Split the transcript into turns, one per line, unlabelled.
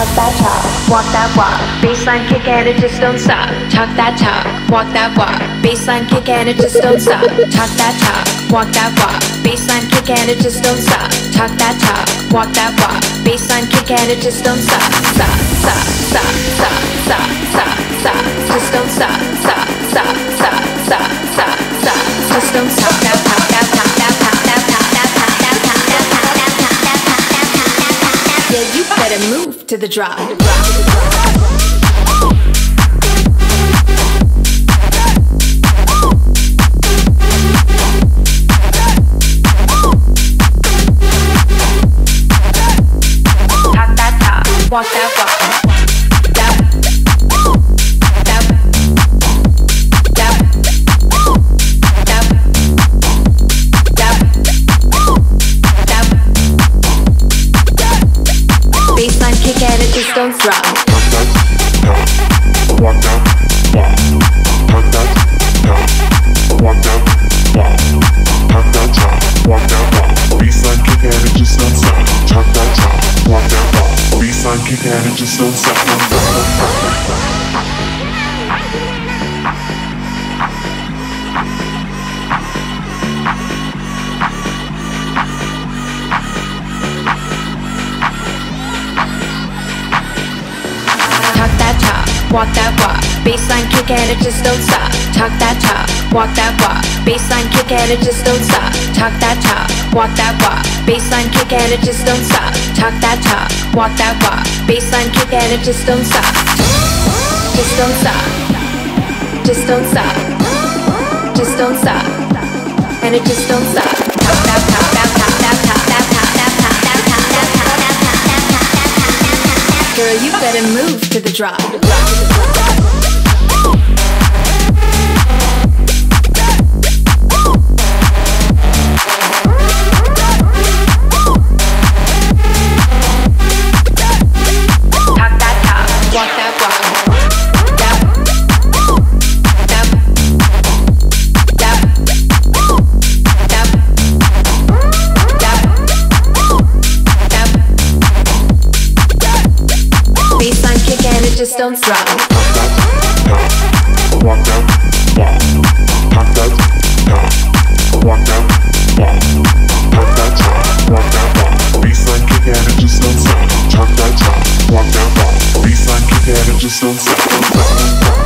talk that talk, walk that walk. Baseline kick and it just don't stop. Talk that talk, walk that walk. Baseline kick and it just don't stop. Talk that talk, walk that walk. Baseline kick and it just don't stop. Talk that talk, walk that walk. Baseline kick and it just don't stop. Stop, stop, stop, stop, stop, stop, stop. Just don't stop, better move to the drop. Walk that walk. just don't
stop. Don't stop.
Don't stop. Walk that walk. Baseline kick and it just don't stop. Talk that talk, walk that walk. Baseline kick and it just don't stop. Talk that talk, walk that walk. Baseline kick and it just don't stop. Talk that talk, walk that walk. Baseline kick and it just don't stop. Just don't stop. Just don't stop. Just don't stop. And it just don't stop. Girl, you better move to the drop. just don't stop.
Just don't stop.